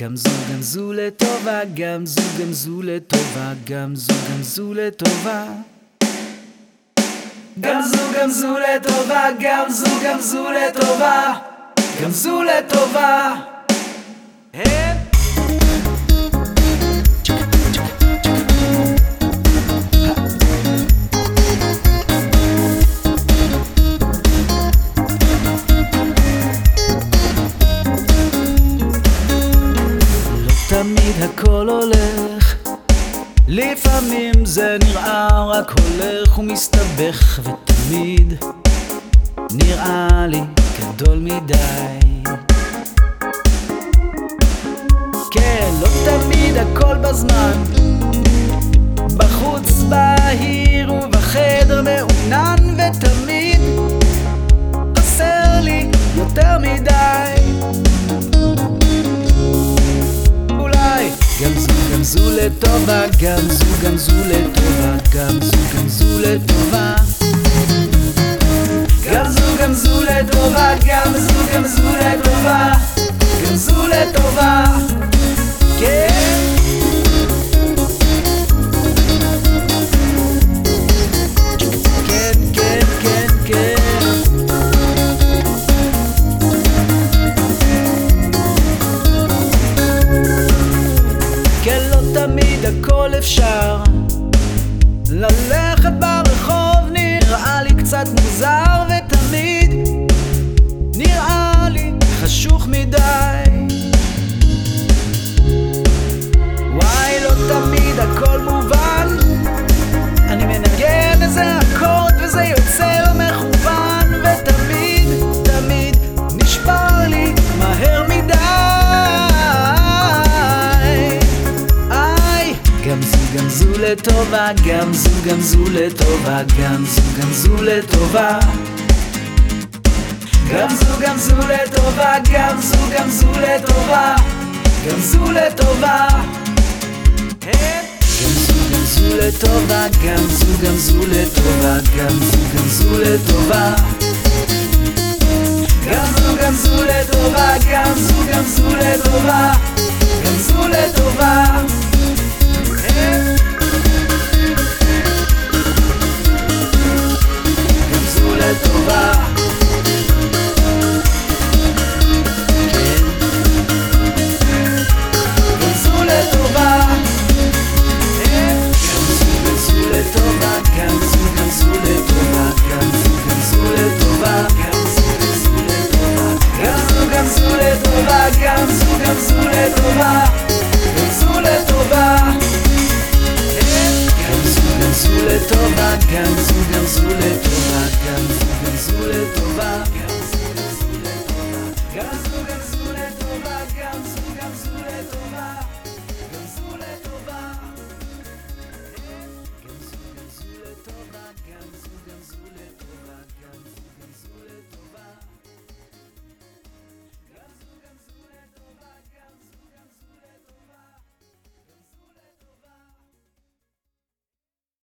גם זו גם זו לטובה, גם זו גם זו לטובה, גם זו גם זו לטובה. גם זו גם זו לטובה, גם זו גם זו לטובה, גם תמיד הכל הולך. לפעמים זה נראה רק הולך ומסתבך ותמיד נראה לי גדול מדי. כן, לא תמיד הכל בזמן. בחוץ בהיר le toba, ganzu, ganzu le toba, ganzu, ganzu le toba. Ganzu, ganzu le toba, ganzu, ganzu le. הכל אפשר. ללכת ברחוב נראה לי קצת מוזר ותמיד נראה לי חשוך מדי לטובה, גם זו גם זו לטובה, גם זו גם זו לטובה. גם זו גם זו לטובה, גם זו גם זו לטובה, גם זו לטובה. גם זו גם זו לטובה, גם זו גם זו לטובה, גם זו גם זו לטובה. לטובה